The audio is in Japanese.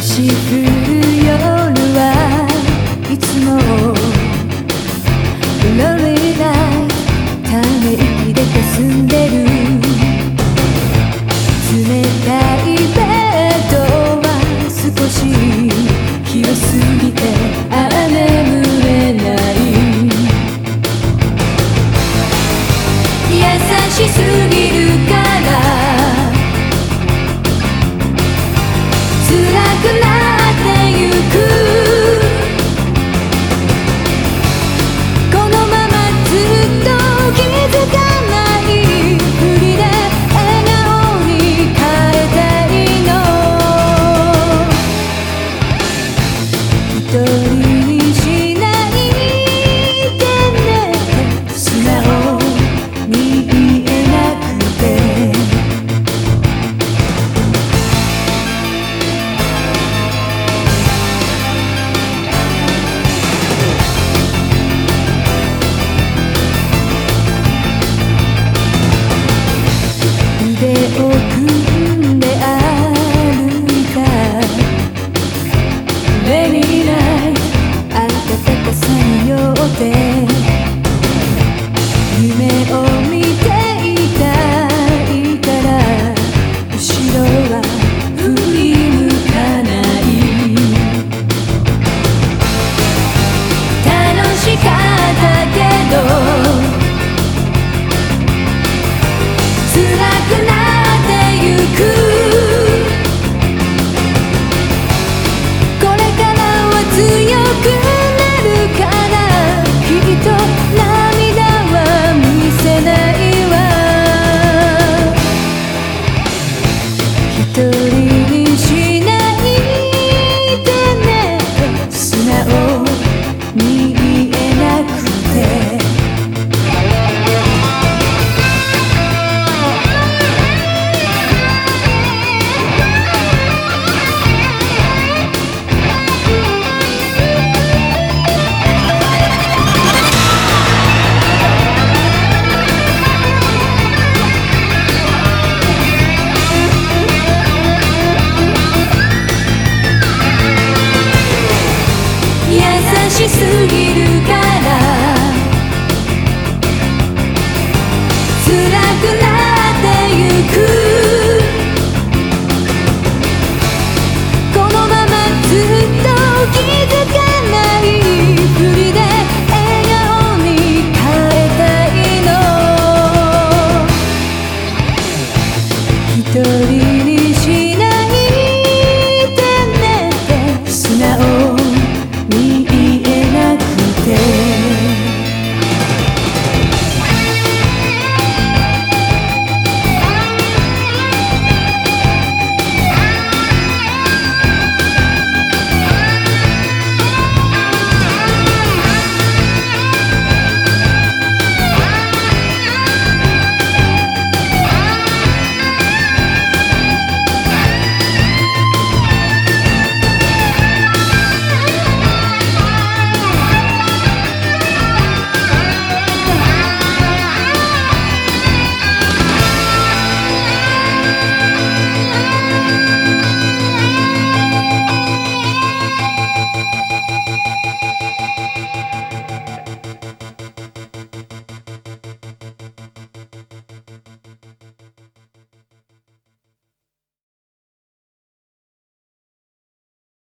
星降る辛くない Oh, すぎるから」「辛くなってゆく」「このままずっと気づかないふりで笑顔に変えたいの」「一人